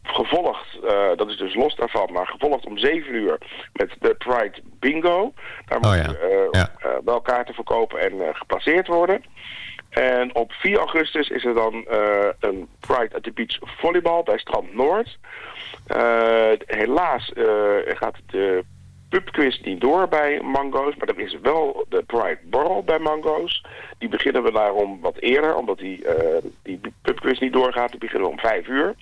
Gevolgd, eh, dat is dus los daarvan, maar gevolgd om 7 uur met de Pride Bingo. Daar Oh moeten eh, eh, wel kaarten verkopen en geplaceerd worden. En op 4 augustus is er dan een Pride at the Beach volleybal bij Strand Noord. Helaas gaat de pubquiz niet door bij Mango's, maar er is wel de Pride Borrel bij Mango's. Die beginnen we daarom wat eerder, omdat die, die pubquiz niet doorgaat. Die beginnen we om 5 uur.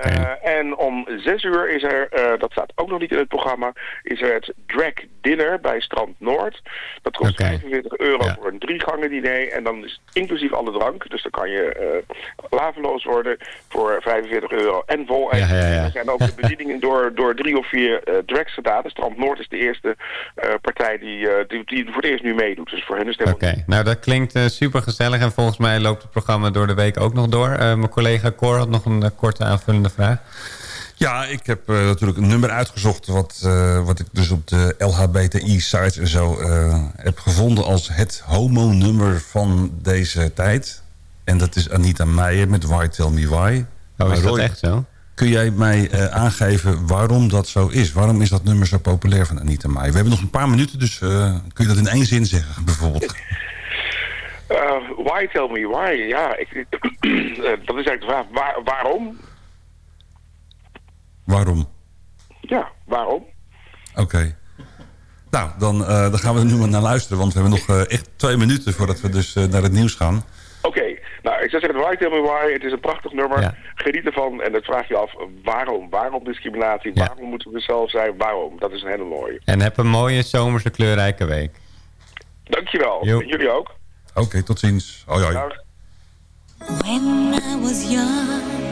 Eh, en om 6 uur is er, eh, dat staat ook nog niet in het programma, is er het Drag Dinner bij Strand Noord. Dat kost 45 euro voor een drie gangen diner en dan is het inclusief alle drank. Dus dan kan je eh laveloos worden voor 45 euro en vol. Ja, ja, ja. Er zijn ook de bedieningen door, door drie of vier drags gedaan. Dus Strand Noord is de eerste partij die, die, die voor het eerst nu meedoet. Dus voor hen is het Oké, nou dat klinkt super gezellig en volgens mij loopt het programma door de week ook nog door. Mijn collega Cor had nog een eh, vraag. Ja, ik heb eh, natuurlijk een nummer uitgezocht... Wat, eh, wat ik dus op de LHBTI-sites en zo eh, heb gevonden... als het homo-nummer van deze tijd. En dat is Anita Meijer met Why Tell Me Why. Oh, is dat echt zo? Kun jij mij eh, aangeven waarom dat zo is? Waarom is dat nummer zo populair van Anita Meijer? We hebben nog een paar minuten, dus eh, kun je dat in één zin zeggen, bijvoorbeeld? Eh, why tell me why? Ja, ik, eh, dat is eigenlijk de vraag. Waar, waarom? Waarom? Ja, waarom? Oké. Nou, dan, eh, dan gaan we er nu maar naar luisteren. Want we hebben nog eh, echt twee minuten voordat we dus eh, naar het nieuws gaan. Oké, nou ik zou zeggen, why tell me why? Het is een prachtig nummer. Geniet ervan en dan vraag je af, waarom? Waarom discriminatie? Waarom moeten we zelf zijn? Waarom? Dat is een hele mooie. En heb een mooie zomerse kleurrijke week. Dankjewel. Jo. En jullie ook. Oké, tot ziens. Hoi, hoi. When I was young,